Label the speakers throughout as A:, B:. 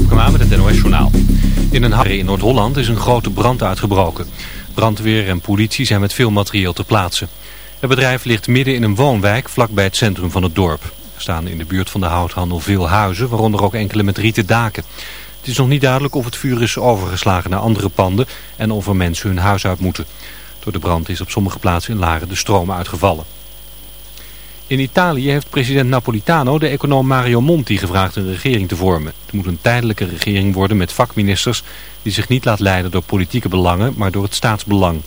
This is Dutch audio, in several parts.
A: Tjepkema met het NOS Journaal. In een harre in Noord-Holland is een grote brand uitgebroken. Brandweer en politie zijn met veel materieel te plaatsen. Het bedrijf ligt midden in een woonwijk vlakbij het centrum van het dorp. Er staan in de buurt van de houthandel veel huizen, waaronder ook enkele met rieten daken. Het is nog niet duidelijk of het vuur is overgeslagen naar andere panden en of er mensen hun huis uit moeten. Door de brand is op sommige plaatsen in Laren de stroom uitgevallen. In Italië heeft president Napolitano de econoom Mario Monti gevraagd een regering te vormen. Het moet een tijdelijke regering worden met vakministers die zich niet laat leiden door politieke belangen, maar door het staatsbelang.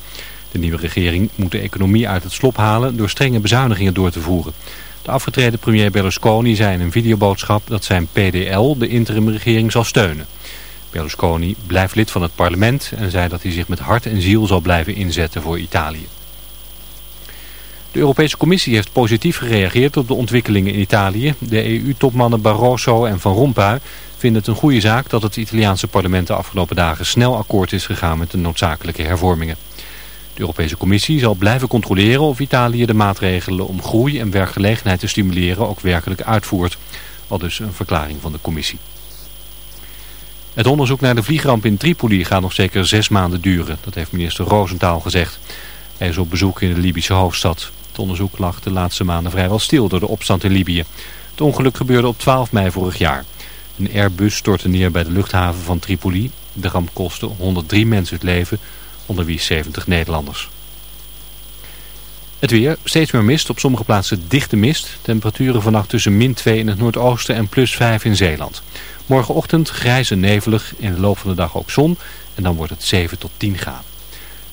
A: De nieuwe regering moet de economie uit het slop halen door strenge bezuinigingen door te voeren. De afgetreden premier Berlusconi zei in een videoboodschap dat zijn PDL de interimregering zal steunen. Berlusconi blijft lid van het parlement en zei dat hij zich met hart en ziel zal blijven inzetten voor Italië. De Europese Commissie heeft positief gereageerd op de ontwikkelingen in Italië. De EU-topmannen Barroso en Van Rompuy vinden het een goede zaak dat het Italiaanse parlement de afgelopen dagen snel akkoord is gegaan met de noodzakelijke hervormingen. De Europese Commissie zal blijven controleren of Italië de maatregelen om groei en werkgelegenheid te stimuleren ook werkelijk uitvoert. Al dus een verklaring van de Commissie. Het onderzoek naar de vliegramp in Tripoli gaat nog zeker zes maanden duren. Dat heeft minister Roosentaal gezegd. Hij is op bezoek in de Libische hoofdstad. Het onderzoek lag de laatste maanden vrijwel stil door de opstand in Libië. Het ongeluk gebeurde op 12 mei vorig jaar. Een Airbus stortte neer bij de luchthaven van Tripoli. De ramp kostte 103 mensen het leven, onder wie 70 Nederlanders. Het weer, steeds meer mist, op sommige plaatsen dichte mist. Temperaturen vannacht tussen min 2 in het noordoosten en plus 5 in Zeeland. Morgenochtend grijs en nevelig, in de loop van de dag ook zon en dan wordt het 7 tot 10 graden.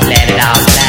B: Let it out.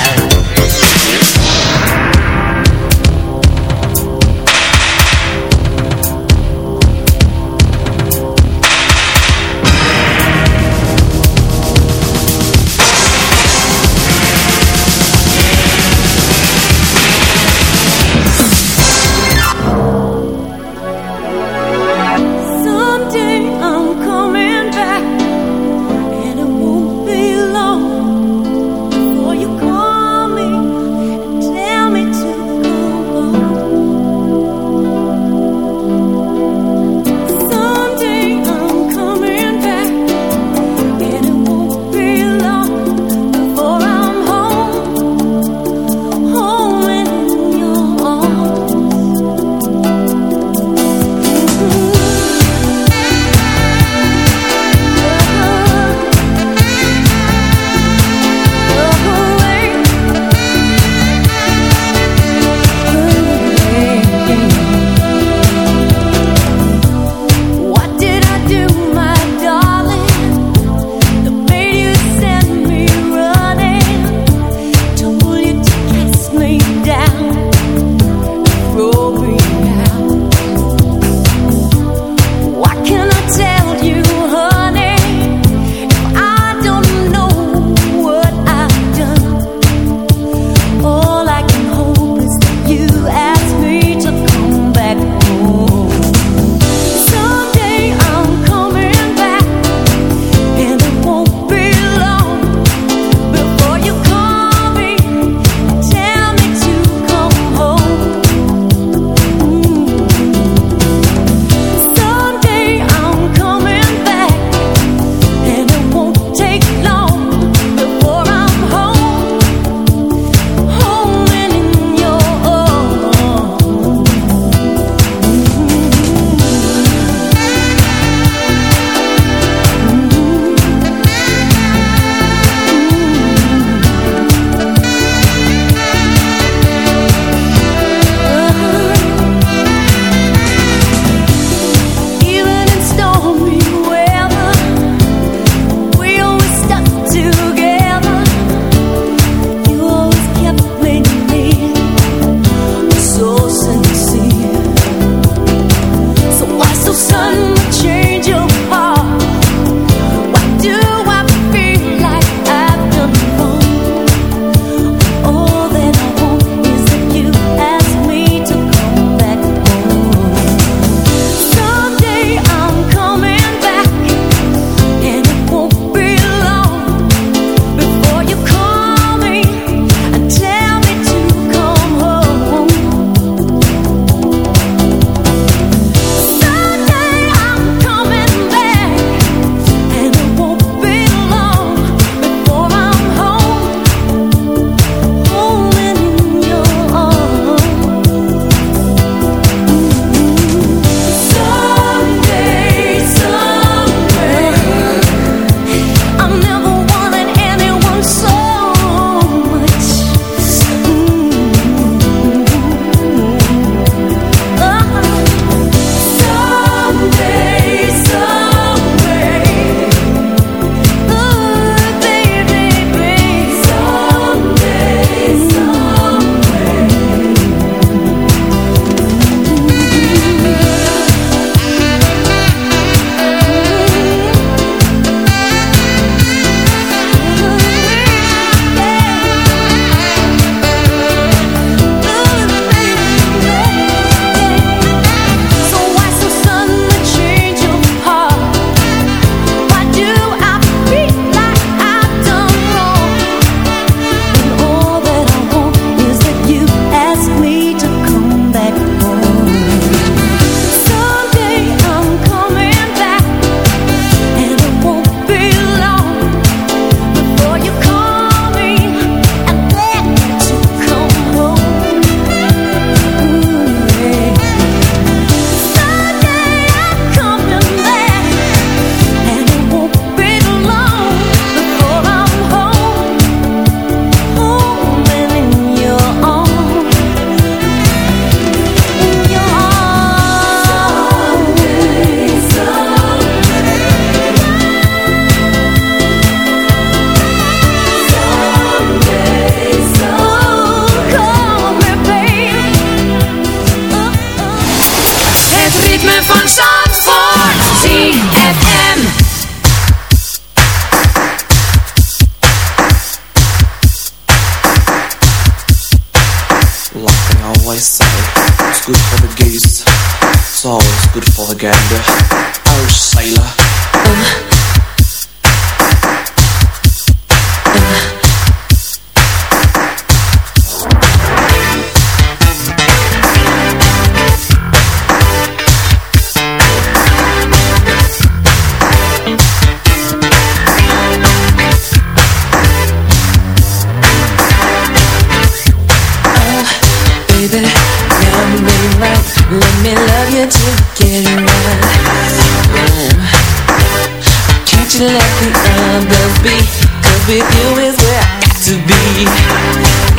C: you let the under be Cause with you is where I got to be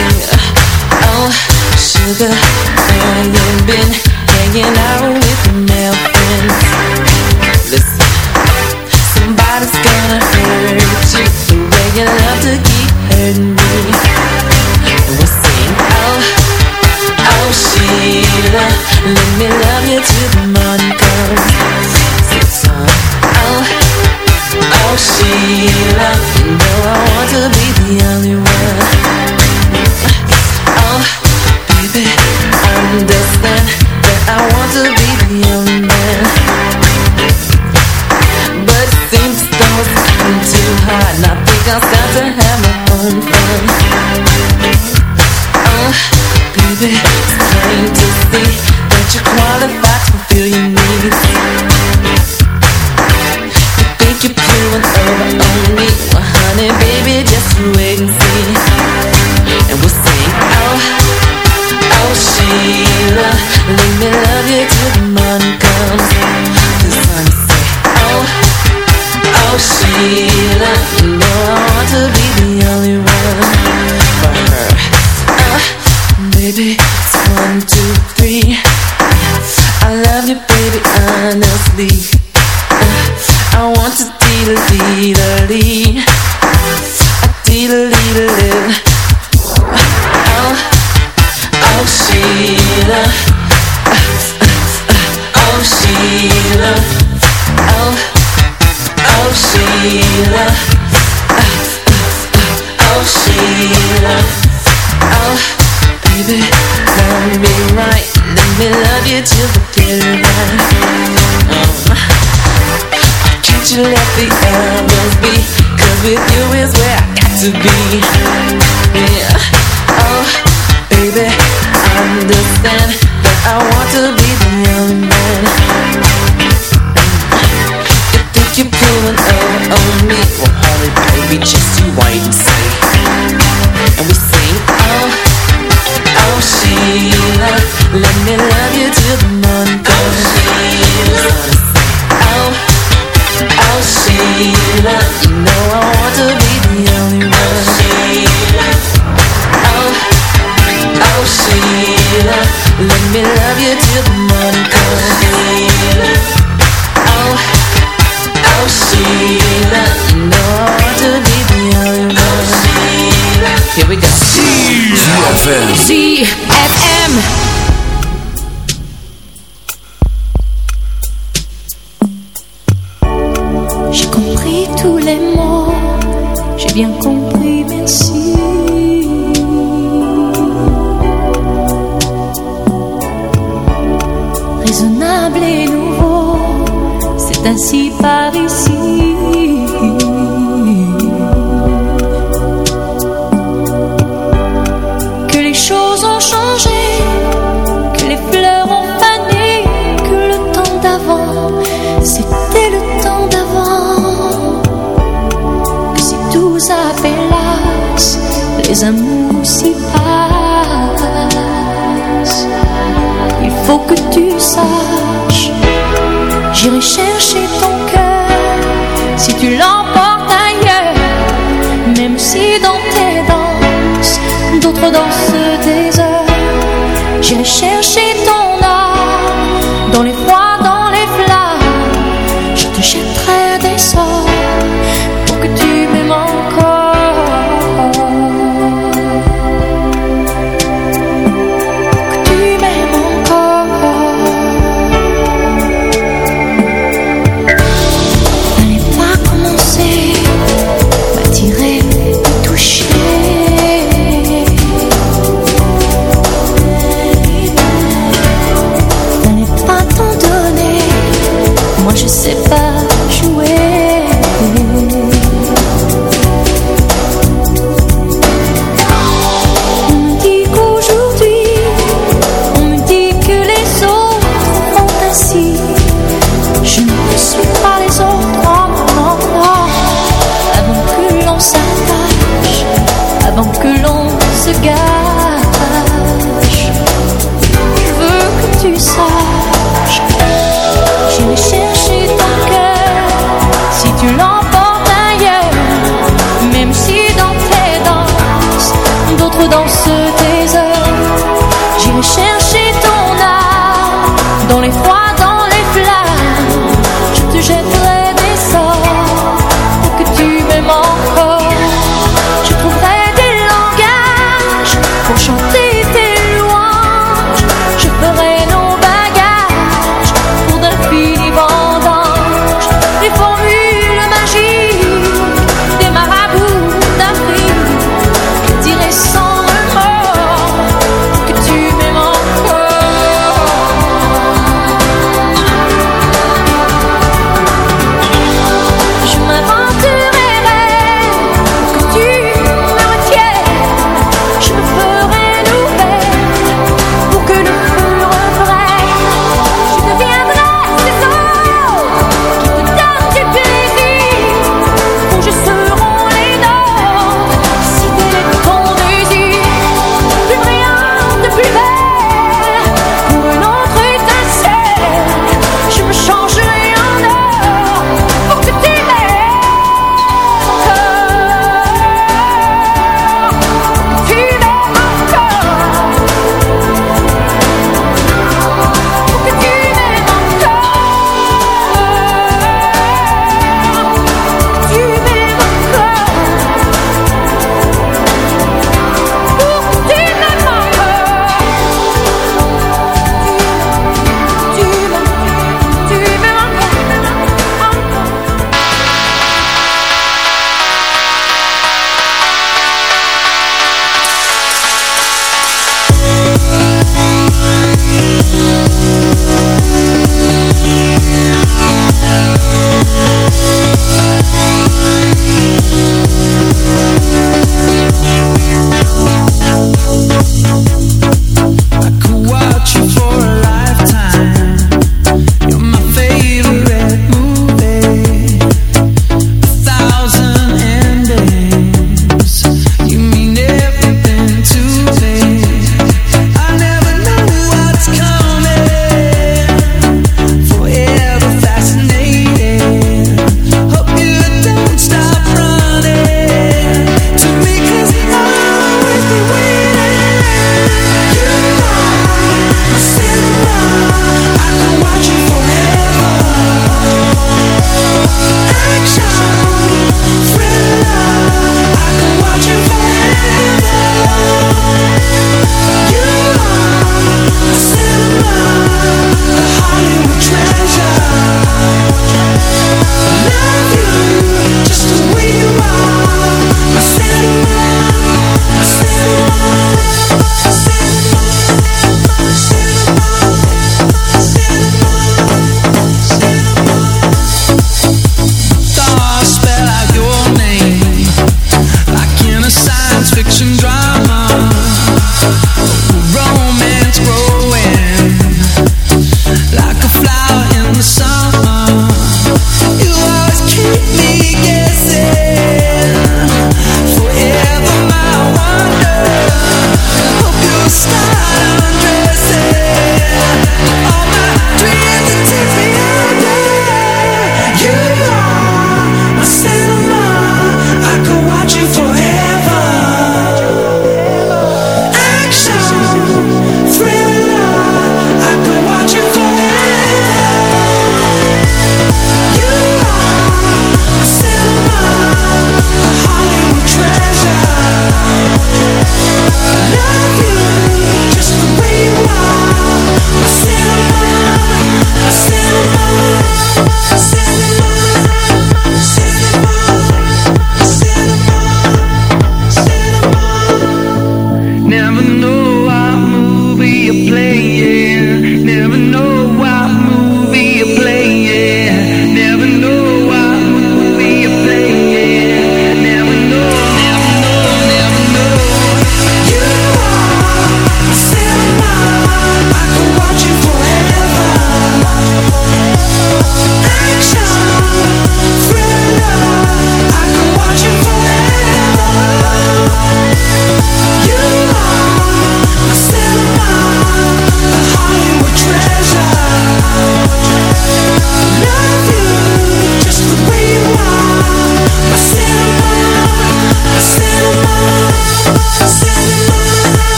C: yeah. Oh, sugar, girl, you been
D: le temps d'avant que si tout s'appellasse, les amours si passent. Il faut que tu saches, j'irai chercher ton cœur si tu
E: l'entends.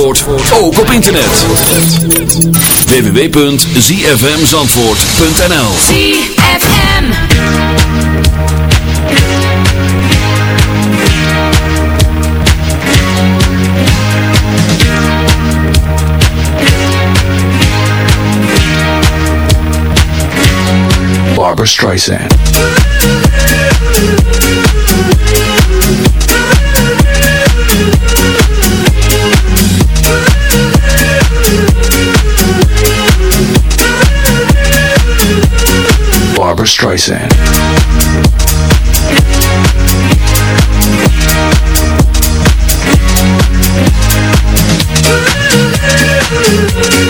E: Zandvoort ook op internet. www.zfmzandvoort.nl
F: ZFM
C: Barbara Streisand. Barbara Streisand.
G: Ooh.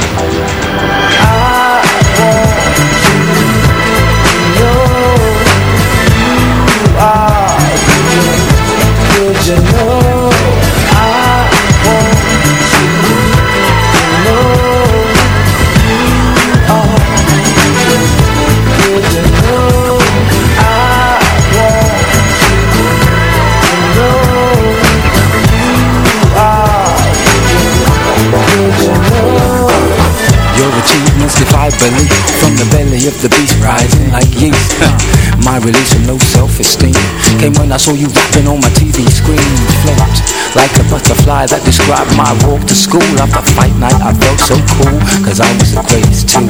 H: Came when I saw you rapping on my TV screen. Flipped like a butterfly that described my walk to school. After fight night I felt so cool Cause I was the greatest too.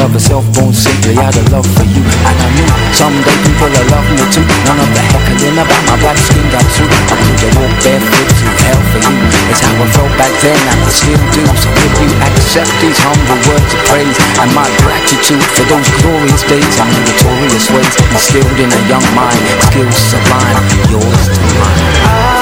H: Love herself born simply out of love for you. And I knew someday people will love me too. None of the heckling about my black skin got through. I could walk barefoot through hell for you. It's how I felt back then I still do. So if you accept these humble words of praise And my gratitude for those glorious days And meritorious ways Instilled in a young mind Skills sublime Yours to mine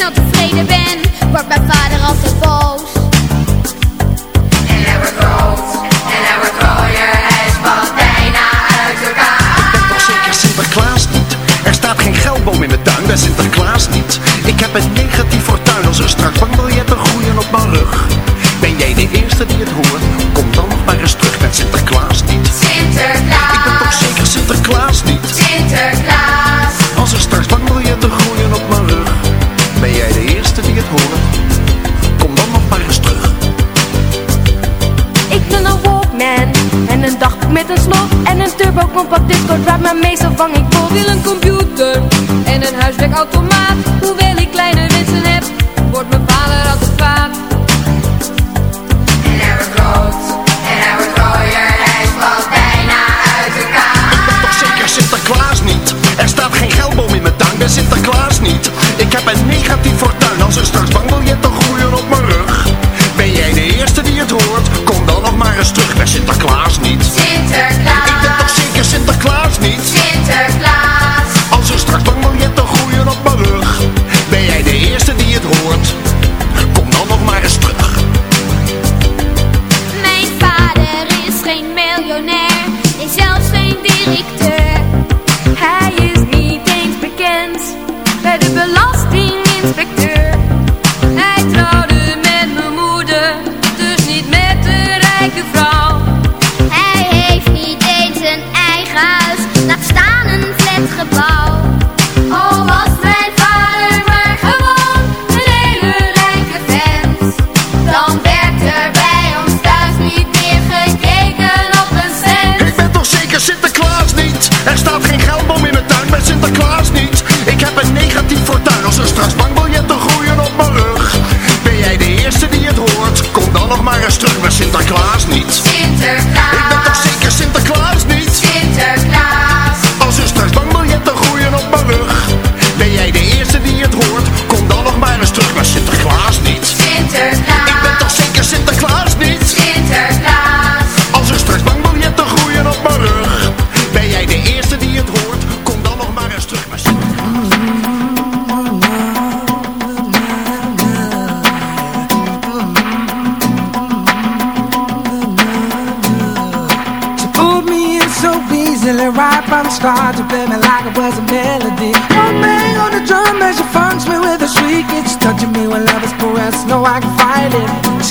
D: snel tevreden ben. Word mijn vader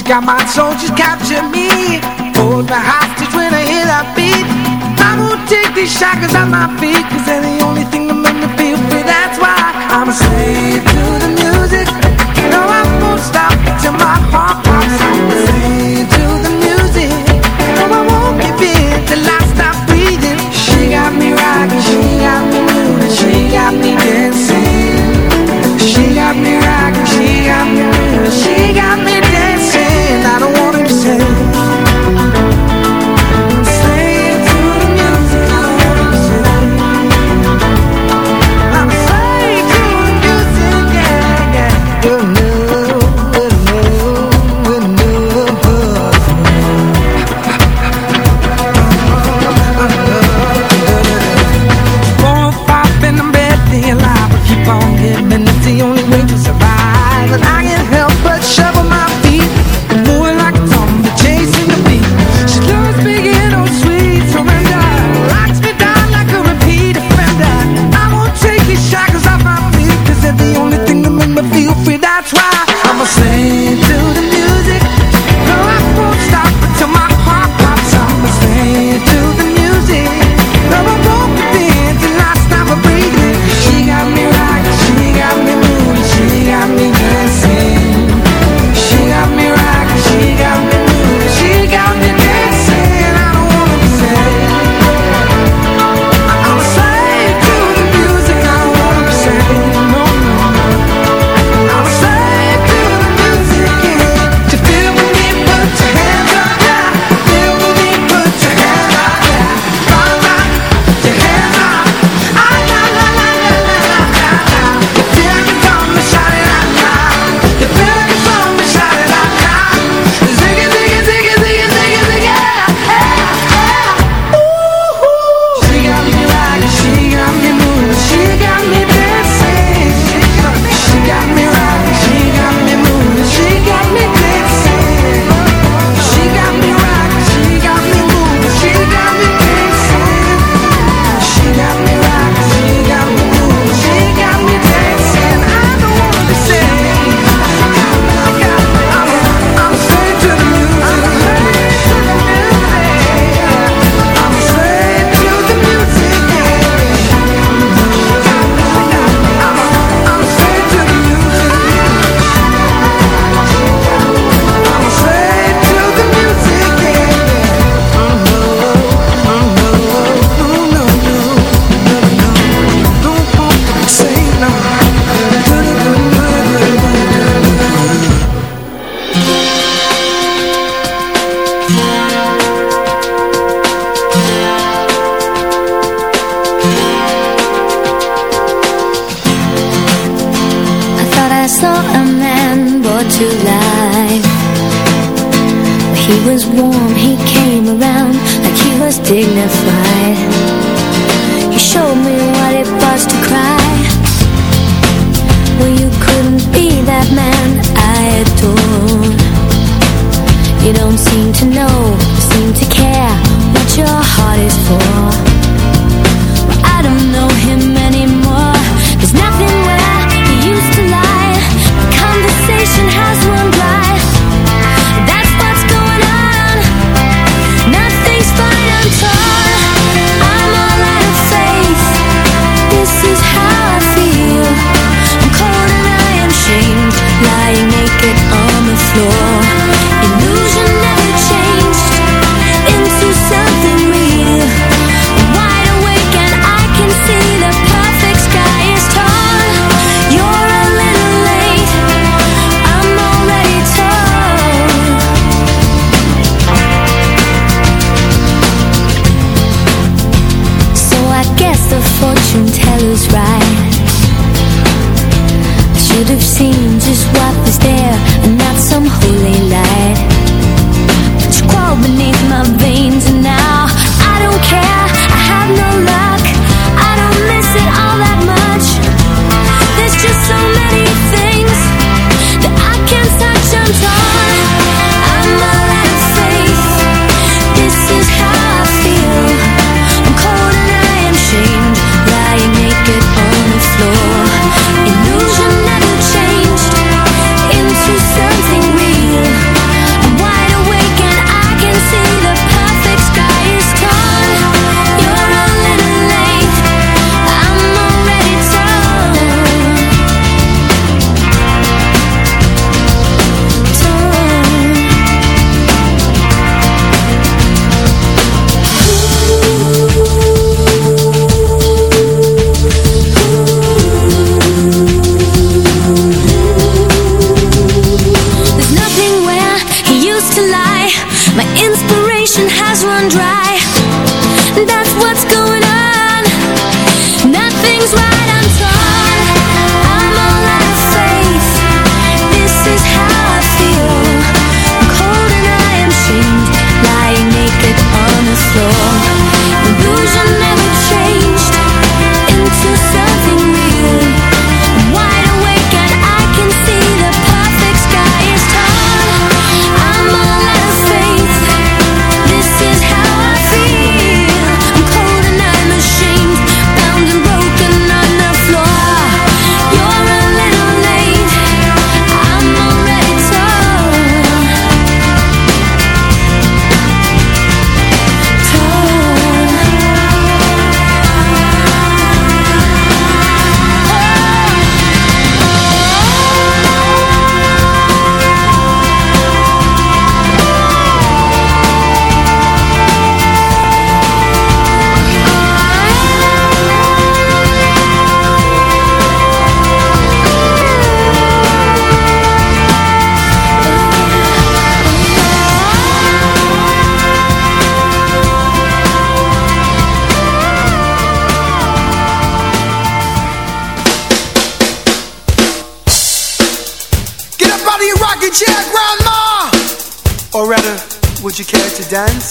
I: Got my soldiers capture me. Hold my hostage when I hear that beat. I won't take these shackles off my feet Cause
C: any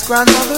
C: grandmother.